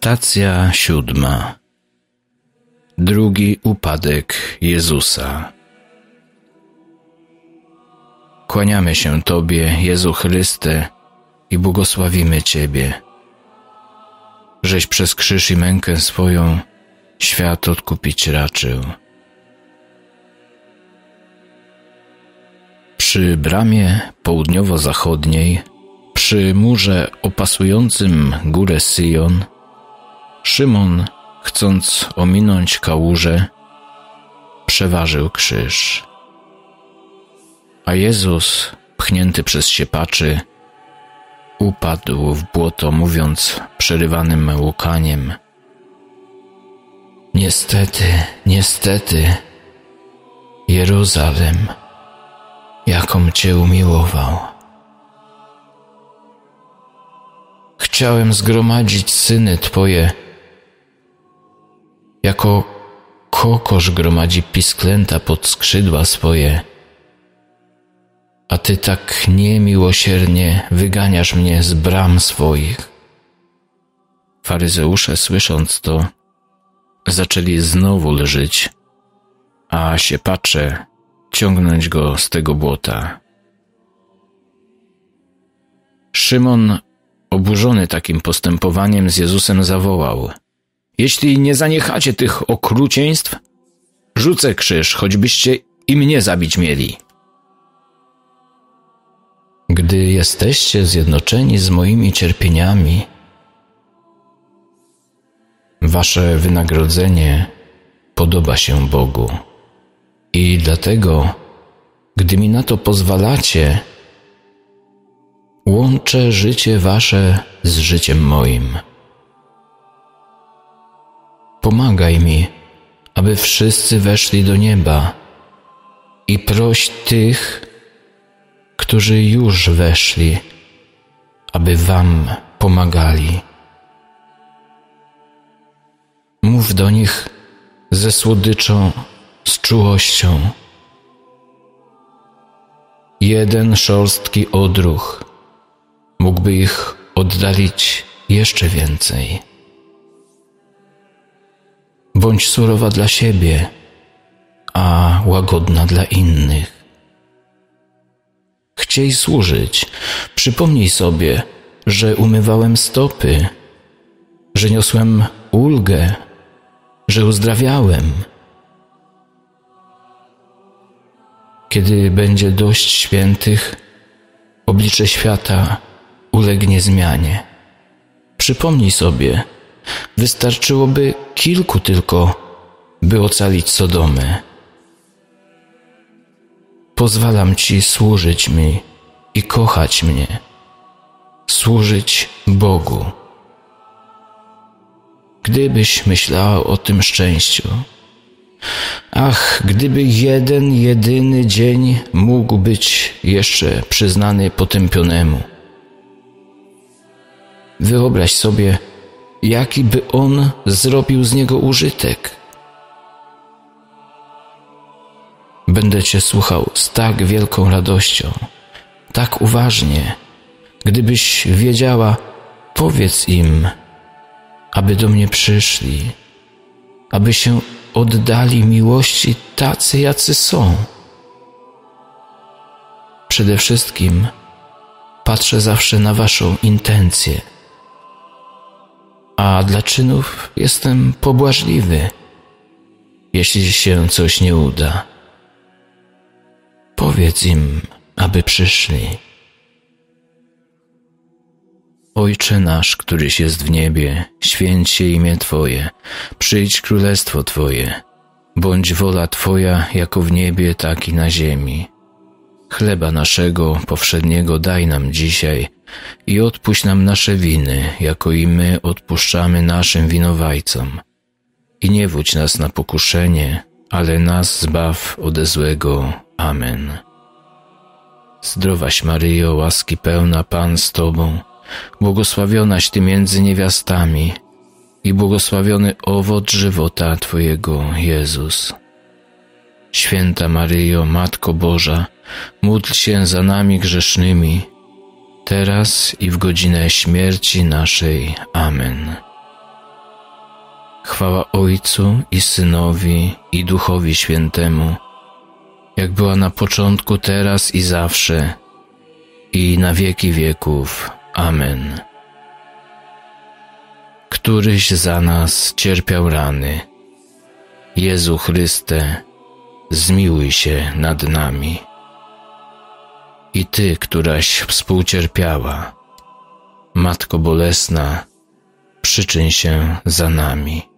Stacja siódma. Drugi upadek Jezusa. Kłaniamy się Tobie, Jezu Chryste, i błogosławimy Ciebie, żeś przez krzyż i mękę swoją świat odkupić raczył. Przy bramie południowo-zachodniej, przy murze opasującym górę Syjon, Szymon, chcąc ominąć kałużę, przeważył krzyż. A Jezus, pchnięty przez siepaczy, upadł w błoto, mówiąc przerywanym łukaniem: Niestety, niestety, Jeruzalem, jaką Cię umiłował. Chciałem zgromadzić syny Twoje, jako kokosz gromadzi pisklęta pod skrzydła swoje, a Ty tak niemiłosiernie wyganiasz mnie z bram swoich. Faryzeusze, słysząc to, zaczęli znowu lżyć, a się patrzę ciągnąć go z tego błota. Szymon, oburzony takim postępowaniem z Jezusem, zawołał: Jeśli nie zaniechacie tych okrucieństw, rzucę krzyż, choćbyście i mnie zabić mieli. Gdy jesteście zjednoczeni z moimi cierpieniami, wasze wynagrodzenie podoba się Bogu. I dlatego, gdy mi na to pozwalacie, łączę życie wasze z życiem moim. Pomagaj mi, aby wszyscy weszli do nieba i proś tych, którzy już weszli, aby Wam pomagali. Mów do nich ze słodyczą, z czułością. Jeden szorstki odruch mógłby ich oddalić jeszcze więcej. Bądź surowa dla siebie, a łagodna dla innych chciej służyć. Przypomnij sobie, że umywałem stopy, że niosłem ulgę, że uzdrawiałem. Kiedy będzie dość świętych, oblicze świata ulegnie zmianie. Przypomnij sobie, wystarczyłoby kilku tylko, by ocalić Sodomy. Pozwalam Ci służyć mi i kochać mnie, służyć Bogu. Gdybyś myślała o tym szczęściu, ach, gdyby jeden, jedyny dzień mógł być jeszcze przyznany potępionemu. Wyobraź sobie, jaki by on zrobił z niego użytek. Będę Cię słuchał z tak wielką radością, tak uważnie. Gdybyś wiedziała, powiedz im, aby do mnie przyszli, aby się oddali miłości tacy, jacy są. Przede wszystkim patrzę zawsze na Waszą intencję, a dla czynów jestem pobłażliwy, jeśli się coś nie uda. Powiedz im, aby przyszli. Ojcze nasz, któryś jest w niebie, święć się imię Twoje, przyjdź królestwo Twoje, bądź wola Twoja jako w niebie, tak i na ziemi. Chleba naszego powszedniego daj nam dzisiaj i odpuść nam nasze winy, jako i my odpuszczamy naszym winowajcom. I nie wódź nas na pokuszenie, ale nas zbaw ode złego. Amen. Zdrowaś Maryjo, łaski pełna Pan z Tobą, błogosławionaś Ty między niewiastami i błogosławiony owoc żywota Twojego, Jezus. Święta Maryjo, Matko Boża, módl się za nami grzesznymi, teraz i w godzinę śmierci naszej. Amen. Chwała Ojcu i Synowi i Duchowi Świętemu, jak była na początku, teraz i zawsze, i na wieki wieków. Amen. Któryś za nas cierpiał rany. Jezu Chryste, zmiłuj się nad nami. I Ty, któraś współcierpiała, Matko Bolesna, przyczyń się za nami.